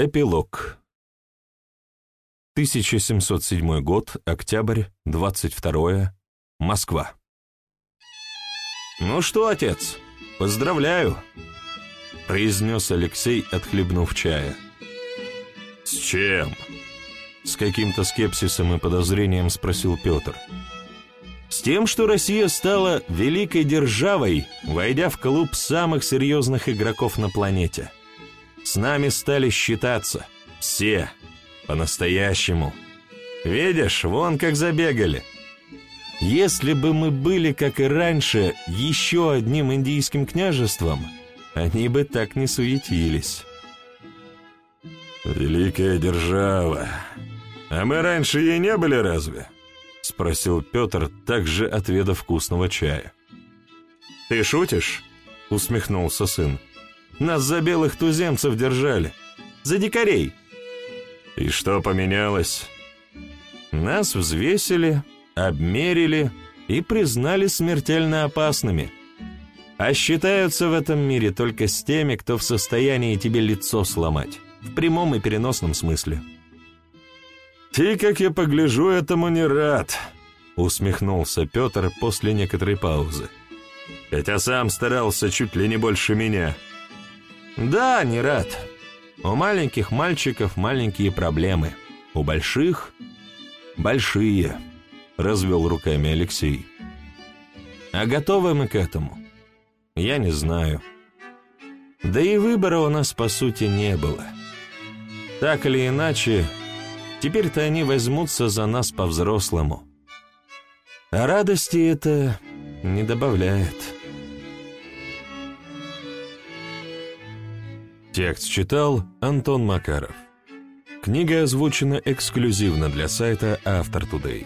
Эпилог. 1707 год, октябрь, 22 Москва. «Ну что, отец, поздравляю!» — произнес Алексей, отхлебнув чая. «С чем?» — с каким-то скепсисом и подозрением спросил Петр. «С тем, что Россия стала великой державой, войдя в клуб самых серьезных игроков на планете. С нами стали считаться. Все. По-настоящему. Видишь, вон как забегали». Если бы мы были, как и раньше, еще одним индийским княжеством, они бы так не суетились. «Великая держава. А мы раньше ей не были разве?» — спросил Петр, также отведа вкусного чая. «Ты шутишь?» — усмехнулся сын. «Нас за белых туземцев держали. За дикарей». «И что поменялось?» «Нас взвесили, обмерили и признали смертельно опасными. А считаются в этом мире только с теми, кто в состоянии тебе лицо сломать, в прямом и переносном смысле. «Ты, как я погляжу, этому не рад», — усмехнулся Петр после некоторой паузы. «Хотя сам старался чуть ли не больше меня». «Да, не рад. У маленьких мальчиков маленькие проблемы, у больших — большие» развел руками Алексей. А готовы мы к этому? Я не знаю. Да и выбора у нас, по сути, не было. Так или иначе, теперь-то они возьмутся за нас по-взрослому. А радости это не добавляет. Текст читал Антон Макаров. Книга озвучена эксклюзивно для сайта Автор Today.